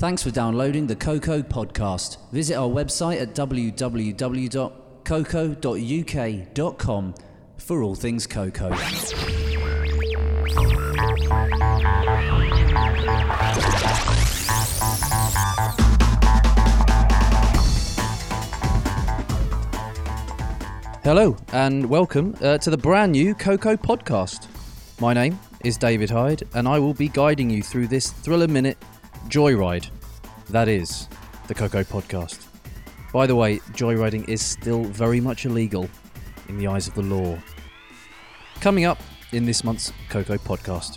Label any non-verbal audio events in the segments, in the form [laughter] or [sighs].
Thanks for downloading the KOKO podcast. Visit our website at www.koko.uk.com for all things KOKO. Hello and welcome uh, to the brand new KOKO podcast. My name is David Hyde, and I will be guiding you through this thriller minute joyride. That is the KOKO podcast. By the way, joyriding is still very much illegal in the eyes of the law. Coming up in this month's KOKO podcast.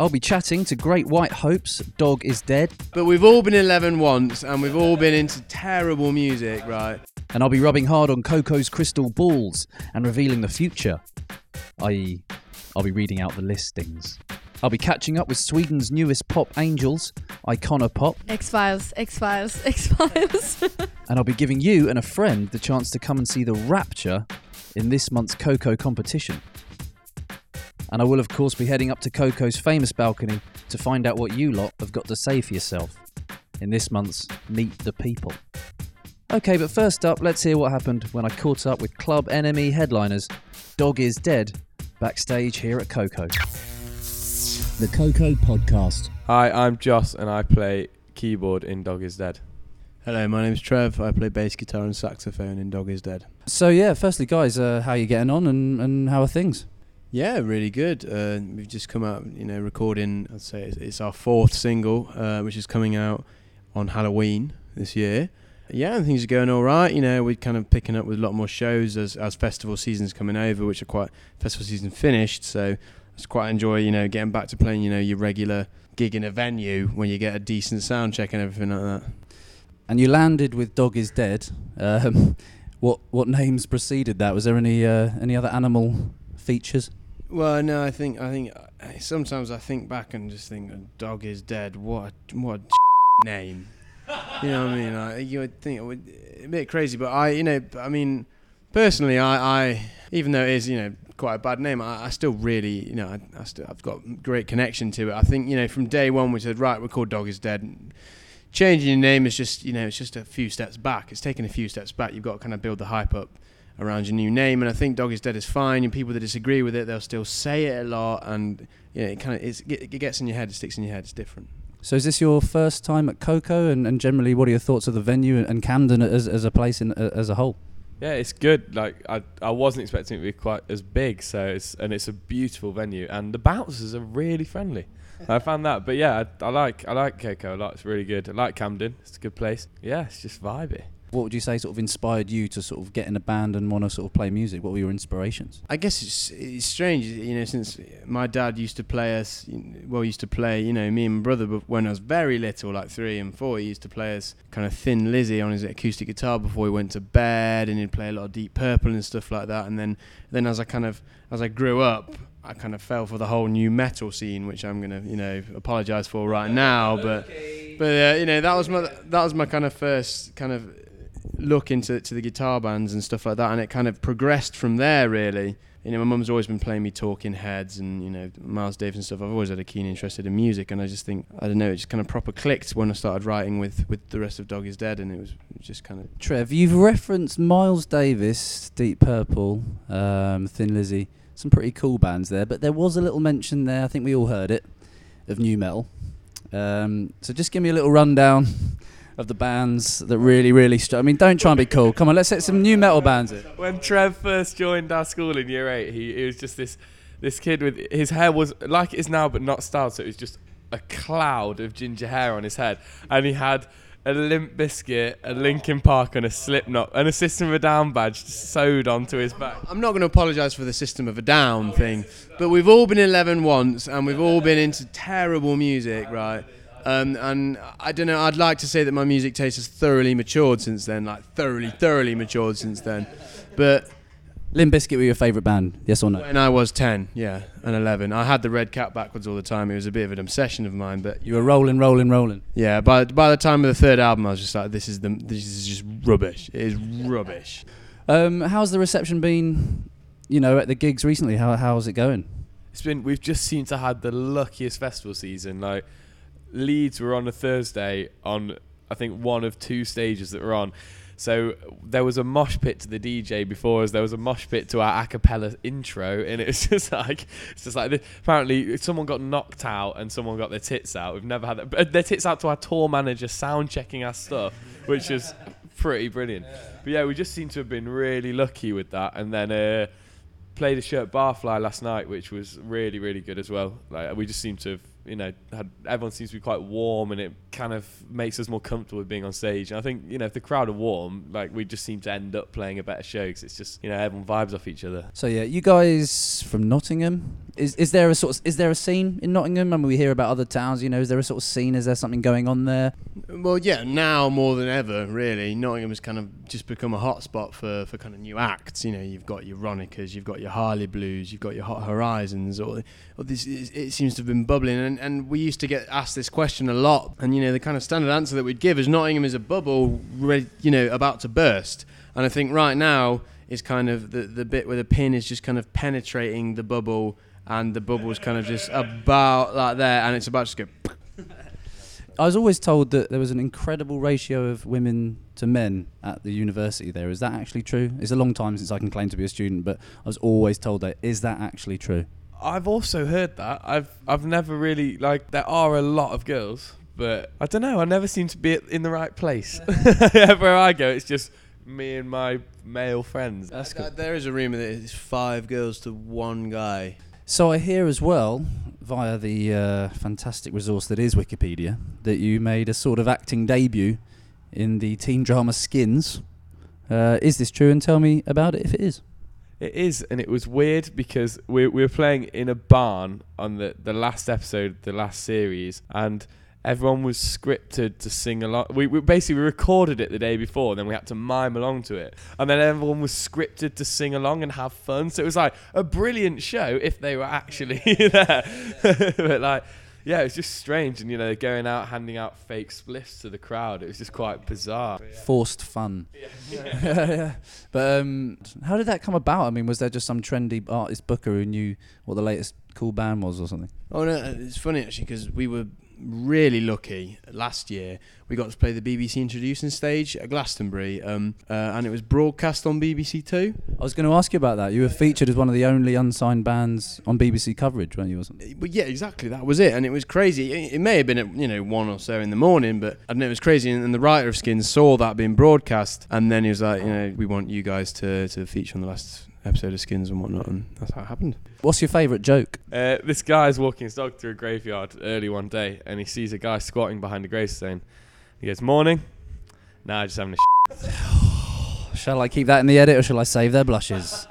I'll be chatting to Great White Hope's Dog is Dead, But we've all been 11 once and we've all been into terrible music, right? and I'll be rubbing hard on KOKO's crystal balls and revealing the future. I.e., I'll be reading out the listings. I'll be catching up with Sweden's newest pop angels, Icona Pop, X Files, X Files, [laughs] X Files. and I'll be giving you and a friend the chance to come and see the Rapture in this month's KOKO competition. And I will, of course, be heading up to KOKO's famous balcony to find out what you lot have got to say for yourself in this month's Meet the People. Okay, but first up, let's hear what happened when I caught up with Club NME headliners Dog is Dead backstage here at KOKO. The KOKO Podcast. Hi, I'm Joss and I play keyboard in Dog is Dead. Hello, my name's Trev. I play bass guitar and saxophone in Dog is Dead. So, yeah, firstly, guys, uh, how are you getting on and, and how are things? Yeah, really good. Uh, we've just come out, you know, recording, I'd say it's, it's our fourth single, uh, which is coming out on Halloween this year. Yeah, things are going all right. You know, we're kind of picking up with a lot more shows as, as festival season's coming over, which are quite, festival season finished. So I just quite enjoy, you know, getting back to playing, you know, your regular gig in a venue when you get a decent sound check and everything like that. And you landed with Dog is Dead. Um, [laughs] what what names preceded that? Was there any uh, any other animal features? Well, no, I think I think uh, sometimes I think back and just think, "Dog is dead." What a, what a [laughs] name. You know what I mean? You would think it would a bit crazy, but I, you know, I mean, personally, I, I even though it is, you know, quite a bad name, I, I still really, you know, I, I still I've got great connection to it. I think, you know, from day one we said, right, we're called Dog is Dead. Changing your name is just, you know, it's just a few steps back. It's taking a few steps back. You've got to kind of build the hype up around your new name. And I think Dog is Dead is fine. And people that disagree with it, they'll still say it a lot. And you know, it kind of it gets in your head. It sticks in your head. It's different. So is this your first time at KOKO? And, and generally, what are your thoughts of the venue and, Camden as, as a place in, as a whole? Yeah, it's good. Like I, I wasn't expecting it to be quite as big. So it's and it's a beautiful venue, and the bouncers are really friendly. I found that. But yeah, I, I like I like KOKO a lot. It's really good. I like Camden. It's a good place. Yeah, it's just vibey. What would you say sort of inspired you to sort of get in a band and want to sort of play music? What were your inspirations? I guess it's it's strange, you know, since my dad used to play us, well, used to play, you know, me and my brother, when I was very little, like three and four, he used to play us kind of Thin Lizzy on his acoustic guitar before he went to bed, and he'd play a lot of Deep Purple and stuff like that. And then, then as I kind of as I grew up, I kind of fell for the whole nu metal scene, which I'm gonna, you know, apologize for right now. But, but uh, you know, that was my that was my kind of first kind of look into to the guitar bands and stuff like that, and it kind of progressed from there. Really, you know, my mum's always been playing me Talking Heads and you know Miles Davis and stuff. I've always had a keen interest in music, and I just think I don't know, it just kind of proper clicked when I started writing with with the rest of Dog Is Dead, and it was just kind of Trev, you've referenced Miles Davis, Deep Purple, um, Thin Lizzy, some pretty cool bands there, but there was a little mention there, I think we all heard it, of nu metal. Um, so just give me a little rundown of the bands that really, really. Str- I mean, don't try and be cool. Come on, let's set some nu metal bands in. When Trev first joined our school in year eight, he, he was just this this kid with his hair was like it is now, but not styled. So it was just a cloud of ginger hair on his head, and he had a Limp Bizkit, a Linkin Park, and a Slipknot, and a System of a Down badge sewed onto his back. I'm not going to apologise for the System of a Down thing, but we've all been 11 once, and we've all been into terrible music, right? Um, and I don't know. I'd like to say that my music taste has thoroughly matured since then, like thoroughly, thoroughly matured since then. But Limp Bizkit were your favourite band? Yes or no? when I was 10, yeah, and 11, I had the red cap backwards all the time. It was a bit of an obsession of mine. But You were rolling, rolling, rolling. yeah, by by the time of the third album, I was just like, this is the this is just rubbish. It is rubbish. Um, how's the reception been? You know, at the gigs recently. How how's it going? it's been we've just seemed to had the luckiest festival season. Like Leeds were on a Thursday on I think one of two stages that were on. So there was a mosh pit to the DJ before us. There was a mosh pit to our a cappella intro, and it was [laughs] just like it's just like this. apparently someone got knocked out and someone got their tits out. We've never had that. But their tits out to our tour manager sound checking our stuff, which is pretty brilliant. But yeah, we just seem to have been really lucky with that. And then uh, played a shirt barfly last night, which was really really good as well. Like we just seem to have you know, had, everyone seems to be quite warm, and it kind of makes us more comfortable being on stage. And I think you know, if the crowd are warm, like we just seem to end up playing a better show because it's just you know everyone vibes off each other. So yeah, you guys from Nottingham. Is is there a sort of is there a scene in Nottingham? I mean, we hear about other towns. You know, is there a sort of scene? Is there something going on there? Well, yeah, now more than ever, really. Nottingham has kind of just become a hotspot for, for kind of new acts. You know, you've got your Ronicas, you've got your Harley Blues, you've got your Hot Horizons, or, or this. It seems to have been bubbling, and, and we used to get asked this question a lot, and you know, the kind of standard answer that we'd give is Nottingham is a bubble, ready, you know, about to burst. And I think right now is kind of the the bit where the pin is just kind of penetrating the bubble, and the bubble's kind of just about like there, and it's about to go. I was always told that there was an incredible ratio of women to men at the university there. Is that actually true? It's a long time since I can claim to be a student, but I was always told that. Is that actually true? I've also heard that. I've I've never really like there are a lot of girls, but I don't know. I never seem to be in the right place. [laughs] Where I go, it's just me and my male friends. That's good. There is a rumor that it's five girls to one guy. So I hear as well via the uh, fantastic resource that is Wikipedia that you made a sort of acting debut in the teen drama Skins. Uh, is this true? And tell me about it if it is. It is, and it was weird because we, we were playing in a barn on the, the last episode, the last series, and everyone was scripted to sing along. We, we basically we recorded it the day before, and then we had to mime along to it, and then everyone was scripted to sing along and have fun. So it was like a brilliant show if they were actually [laughs] there. but like, yeah, it's just strange, and you know, going out handing out fake spliffs to the crowd. It was just quite bizarre. Forced fun. [laughs] Yeah. [laughs] yeah. But um, how did that come about? I mean, was there just some trendy artist booker who knew what the latest cool band was or something? Oh no, it's funny actually because we were really lucky last year. We got to play the BBC introducing stage at Glastonbury, um, uh, and it was broadcast on BBC Two. I was going to ask you about that. You were featured as one of the only unsigned bands on BBC coverage, weren't you? Wasn't? But yeah, exactly. That was it, and it was crazy. It, it may have been at you know one or so in the morning, but I don't know. It was crazy, and, and the writer of Skins saw that being broadcast, and then he was like, you know, we want you guys to to feature on the last episode of Skins and whatnot, and that's how it happened. What's your favourite joke? Uh, this guy's walking his dog through a graveyard early one day, and he sees a guy squatting behind a gravestone. He goes, "Morning." Nah, just having a. [sighs] shall I keep that in the edit, or shall I save their blushes?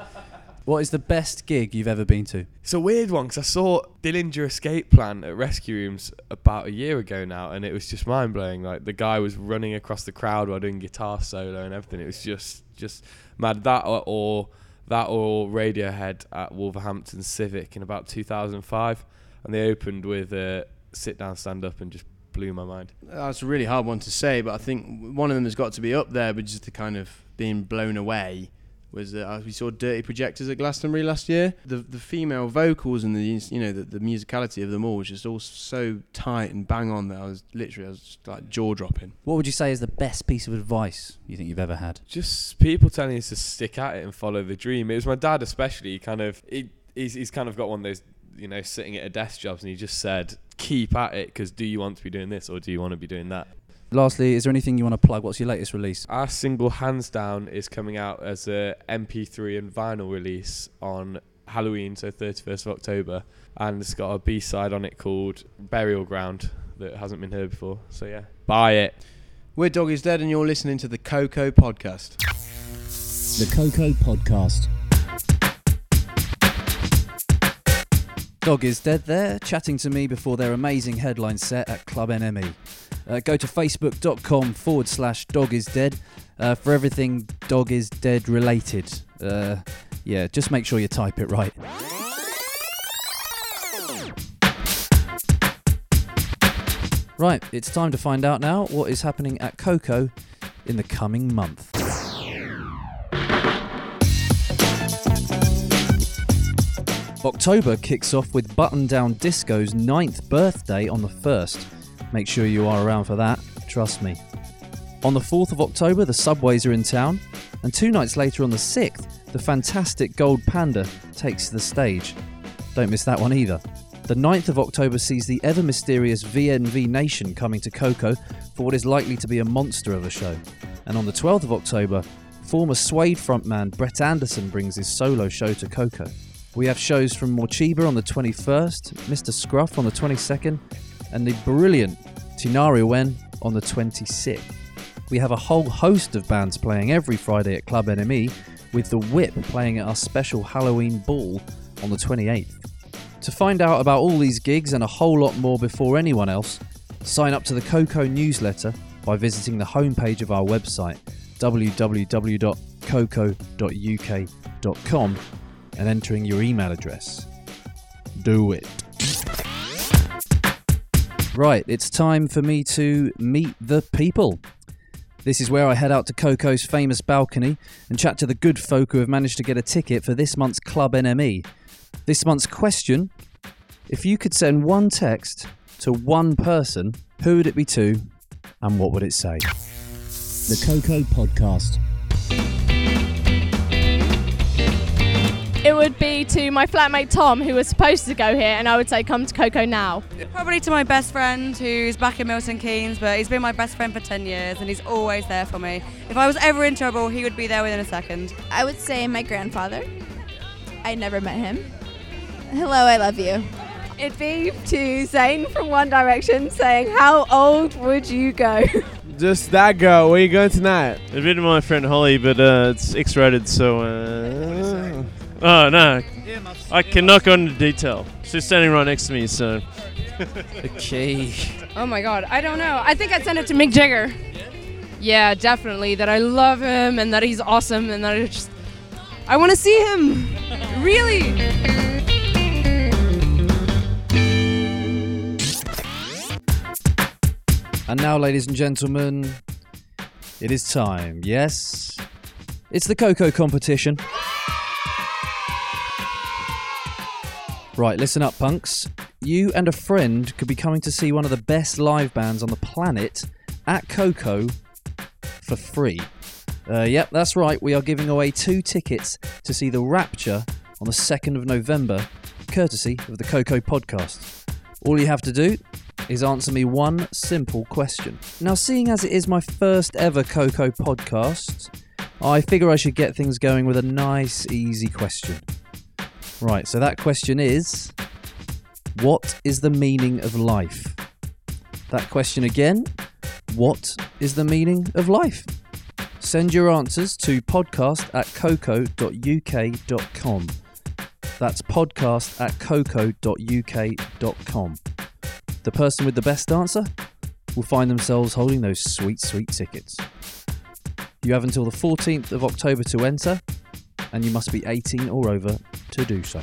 What is the best gig you've ever been to? It's a weird one because I saw Dillinger Escape Plan at Rescue Rooms about a year ago now, and it was just mind blowing. Like the guy was running across the crowd while doing guitar solo and everything. It was just just mad. That or, or that or Radiohead at Wolverhampton Civic in about 2005, and they opened with a sit down, stand up, and just blew my mind. That's a really hard one to say, but I think one of them has got to be up there, but just the kind of being blown away was that uh, we saw Dirty Projectors at Glastonbury last year. The the female vocals and the you know the, the musicality of them all was just all so tight and bang on that I was literally I was just like jaw dropping. What would you say is the best piece of advice you think you've ever had? Just people telling us to stick at it and follow the dream. It was my dad especially. He kind of he, he's he's kind of got one of those you know sitting at a desk jobs and he just said keep at it because do you want to be doing this or do you want to be doing that Lastly, is there anything you want to plug? What's your latest release? Our single Hands Down is coming out as a MP3 and vinyl release on Halloween, so 31st of October. And it's got a B side on it called Burial Ground that hasn't been heard before. So yeah, buy it. We're Dog is Dead, and you're listening to the KOKO Podcast. The KOKO Podcast. Dog is Dead there, chatting to me before their amazing headline set at Club NME. Uh, go to facebook.com forward slash dog is dead uh, for everything dog is dead related. Uh, yeah, just make sure you type it right. Right, it's time to find out now what is happening at KOKO in the coming month. October kicks off with Buttoned Down Disco's ninth birthday on the 1st. Make sure you are around for that, trust me. On the 4th of October, the Subways are in town, and two nights later on the 6th, the fantastic Gold Panda takes the stage. Don't miss that one either. The 9th of October sees the ever mysterious VNV Nation coming to KOKO for what is likely to be a monster of a show. And on the 12th of October, former Suede frontman Brett Anderson brings his solo show to KOKO. We have shows from Morcheeba on the 21st, Mr. Scruff on the 22nd, and the brilliant Tinariwen on the 26th. We have a whole host of bands playing every Friday at Club NME, with The Whip playing at our special Halloween ball on the 28th. To find out about all these gigs and a whole lot more before anyone else, sign up to the KOKO newsletter by visiting the homepage of our website www.koko.uk.com and entering your email address. Do it. Right, it's time for me to meet the people. This is where I head out to KOKO's famous balcony and chat to the good folk who have managed to get a ticket for this month's Club NME. This month's question if you could send one text to one person, who would it be to and what would it say? The KOKO Podcast. Would be to my flatmate Tom, who was supposed to go here, and I would say, come to KOKO now. Probably to my best friend who's back in Milton Keynes, but he's been my best friend for 10 years and he's always there for me. If I was ever in trouble, he would be there within a second. I would say my grandfather. I never met him. Hello, I love you. It'd be to Zayn from One Direction saying, How old would you go? [laughs] Just that girl. Where you going tonight? It'd be to my friend Holly, but uh, it's X-rated, so. Uh, oh no, I cannot go into detail. She's standing right next to me, so. Okay. Oh my god, I don't know. I think I'd send it to Mick Jagger. Yeah, definitely. That I love him and that he's awesome and that I just. I want to see him! really! And now, ladies and gentlemen, it is time. Yes, it's the KOKO competition. Right, listen up, punks. You and a friend could be coming to see one of the best live bands on the planet at KOKO for free. Uh, yep, that's right. We are giving away two tickets to see The Rapture on the 2nd of November, courtesy of the KOKO podcast. All you have to do is answer me one simple question. Now, seeing as it is my first ever KOKO podcast, I figure I should get things going with a nice, easy question. Right, so that question is What is the meaning of life? That question again What is the meaning of life? Send your answers to podcast at koko.uk.com. That's podcast at koko.uk.com. The person with the best answer will find themselves holding those sweet, sweet tickets. You have until the 14th of October to enter, and you must be 18 or over to do so.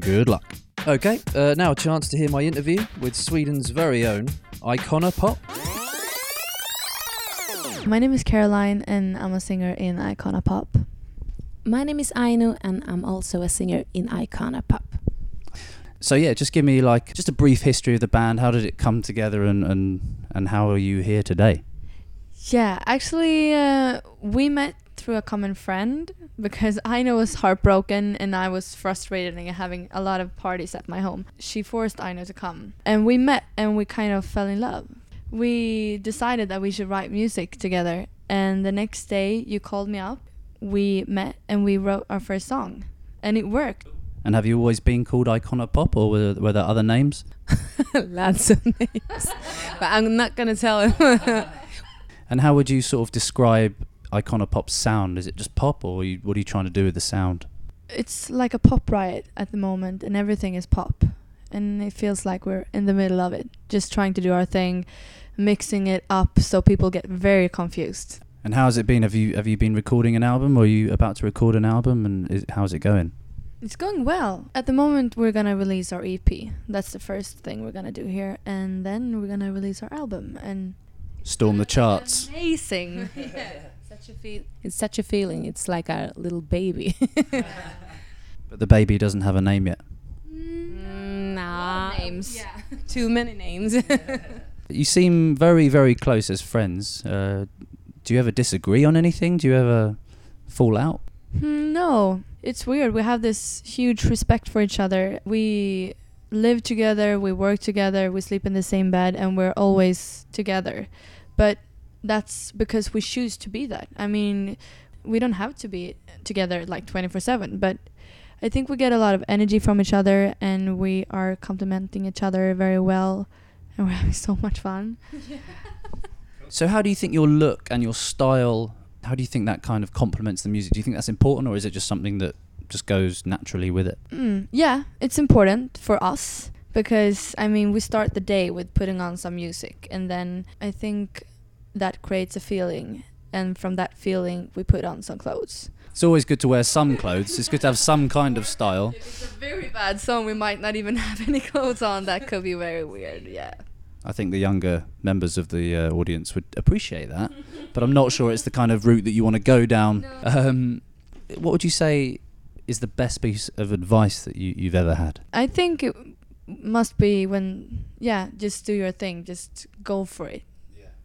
Good luck. Okay, uh, now a chance to hear my interview with Sweden's very own Icona Pop. My name is Caroline, and I'm a singer in Icona Pop. My name is Aino, and I'm also a singer in Icona Pop. So yeah, just give me like just a brief history of the band. How did it come together, and and and how are you here today? Yeah, actually, uh, we met through a common friend because Aino was heartbroken and I was frustrated and having a lot of parties at my home. She forced Aino to come, and we met and we kind of fell in love. We decided that we should write music together, and the next day you called me up. We met and we wrote our first song, and it worked. And have you always been called Icona Pop, or were, were there other names? [laughs] Lots of names. but I'm not going to tell him. [laughs] And how would you sort of describe Icona Pop's sound? Is it just pop, or are you, what are you trying to do with the sound? It's like a pop riot at the moment, and everything is pop. And it feels like we're in the middle of it, just trying to do our thing, mixing it up so people get very confused. And how has it been? Have you have you been recording an album, or are you about to record an album? And is, how's it going? It's going well. At the moment, we're gonna release our EP. That's the first thing we're gonna do here, and then we're gonna release our album. And Storm the charts. amazing. [laughs] [laughs] Such a feel. It's such a feeling. It's like a little baby. [laughs] But the baby doesn't have a name yet. names. Yeah. [laughs] Too many names. [laughs] You seem very, very close as friends. Uh, do you ever disagree on anything? Do you ever fall out? Hmm, No, it's weird. We have this huge respect for each other. We live together, we work together, we sleep in the same bed, and we're always together. But that's because we choose to be that. I mean, we don't have to be together like 24 7, but I think we get a lot of energy from each other and we are complementing each other very well, and we're [laughs] having so much fun. [laughs] So, how do you think your look and your style? How do you think that kind of complements the music? Do you think that's important, or is it just something that just goes naturally with it? Mm, yeah, it's important for us because I mean we start the day with putting on some music and then I think that creates a feeling and from that feeling we put on some clothes. It's always good to wear some clothes. It's good to have some kind of style. If it's a very bad song we might not even [laughs] have any clothes on. That could be very weird. Yeah. I think the younger members of the uh, audience would appreciate that, but I'm not sure it's the kind of route that you want to go down. Um, what would you say is the best piece of advice that you, you've ever had? I think it must be when yeah, just do your thing. Just go for it.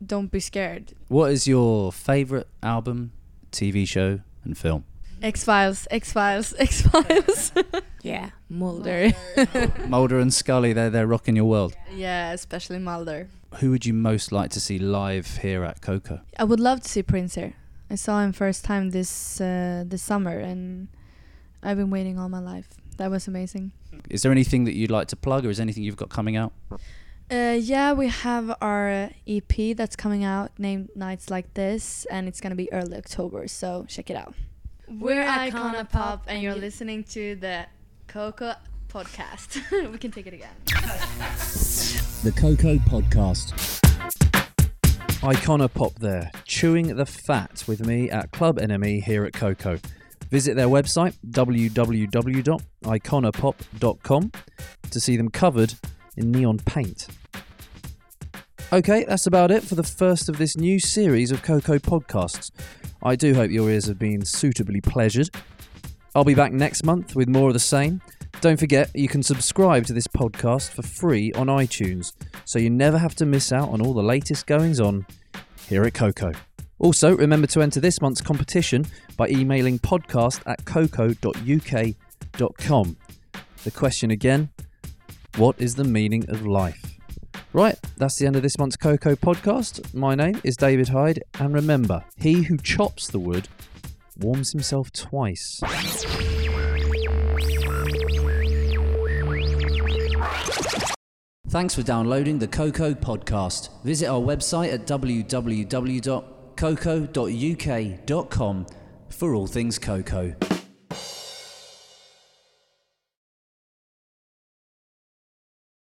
Don't be scared. What is your favorite album, TV show, and film? X Files, X Files, [laughs] X Files. [laughs] yeah, Mulder. [laughs] Mulder and Scully, they're, they're rocking your world. yeah, especially Mulder. Who would you most like to see live here at KOKO? I would love to see Prince here. I saw him first time this uh, this summer, and I've been waiting all my life. That was amazing. Is there anything that you'd like to plug, or is there anything you've got coming out? Uh, yeah, we have our EP that's coming out named Nights Like This, and it's gonna be early October. So check it out. We're Icona Pop, and you're listening to the KOKO podcast. [laughs] we can take it again. The KOKO Podcast. Icona Pop there, chewing the fat with me at Club NME here at KOKO. Visit their website www.iconapop.com to see them covered in neon paint. Okay, that's about it for the first of this new series of KOKO podcasts. I do hope your ears have been suitably pleasured. I'll be back next month with more of the same. Don't forget, you can subscribe to this podcast for free on iTunes, so you never have to miss out on all the latest goings on here at KOKO. Also, remember to enter this month's competition by emailing podcast at koko.uk.com. The question again what is the meaning of life? Right, that's the end of this month's KOKO podcast. My name is David Hyde, and remember, he who chops the wood warms himself twice. Thanks for downloading the KOKO podcast. Visit our website at www.koko.uk.com for all things KOKO.